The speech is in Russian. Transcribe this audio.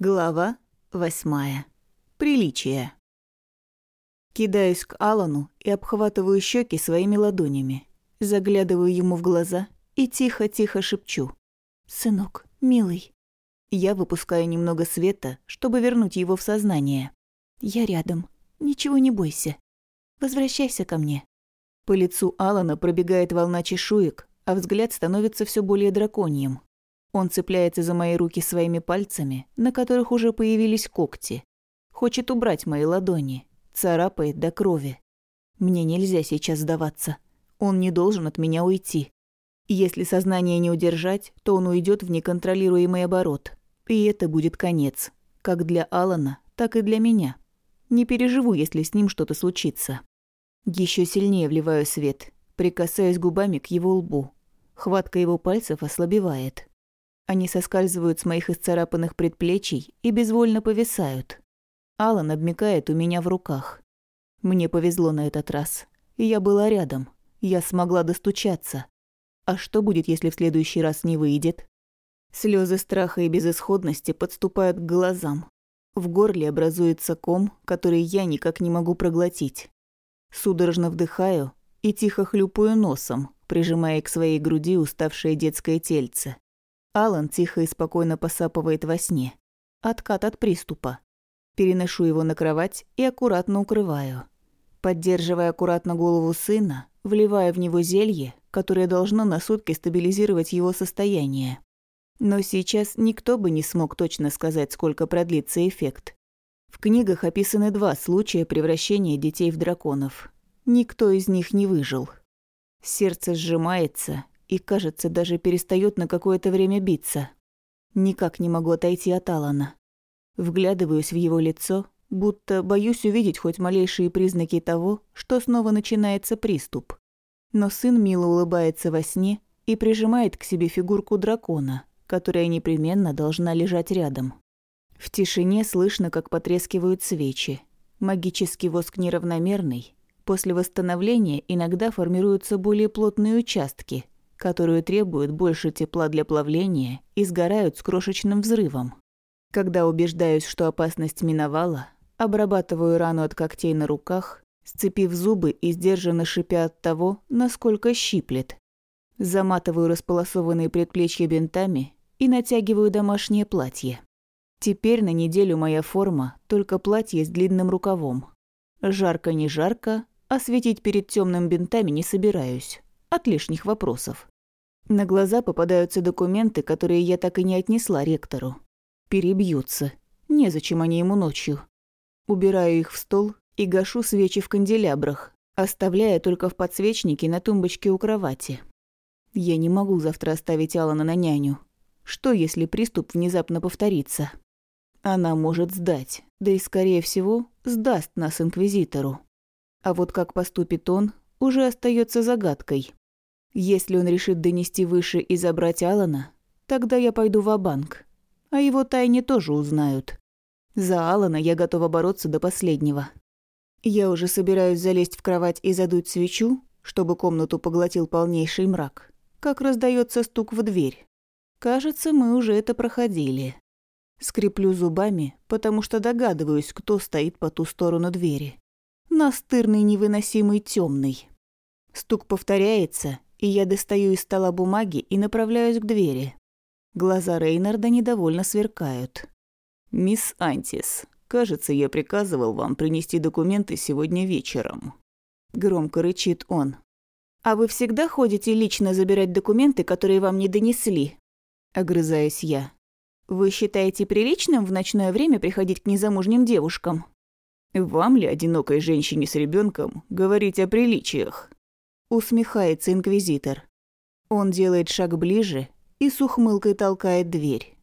Глава восьмая. Приличие. Кидаюсь к Алану и обхватываю щеки своими ладонями. Заглядываю ему в глаза и тихо-тихо шепчу. «Сынок, милый». Я выпускаю немного света, чтобы вернуть его в сознание. «Я рядом. Ничего не бойся. Возвращайся ко мне». По лицу Алана пробегает волна чешуек, а взгляд становится все более драконьим. Он цепляется за мои руки своими пальцами, на которых уже появились когти. Хочет убрать мои ладони, царапает до крови. Мне нельзя сейчас сдаваться. Он не должен от меня уйти. Если сознание не удержать, то он уйдет в неконтролируемый оборот. И это будет конец. Как для Алана, так и для меня. Не переживу, если с ним что-то случится. Еще сильнее вливаю свет, прикасаюсь губами к его лбу. Хватка его пальцев ослабевает. Они соскальзывают с моих исцарапанных предплечий и безвольно повисают. Алан обмикает у меня в руках. Мне повезло на этот раз. Я была рядом. Я смогла достучаться. А что будет, если в следующий раз не выйдет? Слезы страха и безысходности подступают к глазам. В горле образуется ком, который я никак не могу проглотить. Судорожно вдыхаю и тихо хлюпаю носом, прижимая к своей груди уставшее детское тельце. Алан тихо и спокойно посапывает во сне. Откат от приступа. Переношу его на кровать и аккуратно укрываю. Поддерживая аккуратно голову сына, вливая в него зелье, которое должно на сутки стабилизировать его состояние. Но сейчас никто бы не смог точно сказать, сколько продлится эффект. В книгах описаны два случая превращения детей в драконов. Никто из них не выжил. Сердце сжимается, и, кажется, даже перестает на какое-то время биться. Никак не могу отойти от Алана. Вглядываюсь в его лицо, будто боюсь увидеть хоть малейшие признаки того, что снова начинается приступ. Но сын мило улыбается во сне и прижимает к себе фигурку дракона, которая непременно должна лежать рядом. В тишине слышно, как потрескивают свечи. Магический воск неравномерный. После восстановления иногда формируются более плотные участки – которые требуют больше тепла для плавления и сгорают с крошечным взрывом. Когда убеждаюсь, что опасность миновала, обрабатываю рану от когтей на руках, сцепив зубы и сдержанно шипя от того, насколько щиплет. Заматываю располосованные предплечья бинтами и натягиваю домашнее платье. Теперь на неделю моя форма – только платье с длинным рукавом. Жарко не жарко, а светить перед темным бинтами не собираюсь от лишних вопросов. На глаза попадаются документы, которые я так и не отнесла ректору. Перебьются. Незачем они ему ночью. Убираю их в стол и гашу свечи в канделябрах, оставляя только в подсвечнике на тумбочке у кровати. Я не могу завтра оставить Алана на няню. Что, если приступ внезапно повторится? Она может сдать, да и, скорее всего, сдаст нас Инквизитору. А вот как поступит он, уже остается загадкой. Если он решит донести выше и забрать Алана, тогда я пойду в банк А его тайне тоже узнают. За Алана я готова бороться до последнего. Я уже собираюсь залезть в кровать и задуть свечу, чтобы комнату поглотил полнейший мрак, как раздается стук в дверь. Кажется, мы уже это проходили. Скреплю зубами, потому что догадываюсь, кто стоит по ту сторону двери. Настырный, невыносимый, темный. Стук повторяется, и я достаю из стола бумаги и направляюсь к двери. Глаза Рейнарда недовольно сверкают. «Мисс Антис, кажется, я приказывал вам принести документы сегодня вечером». Громко рычит он. «А вы всегда ходите лично забирать документы, которые вам не донесли?» Огрызаюсь я. «Вы считаете приличным в ночное время приходить к незамужним девушкам?» «Вам ли, одинокой женщине с ребенком, говорить о приличиях?» Усмехается инквизитор. Он делает шаг ближе и с ухмылкой толкает дверь.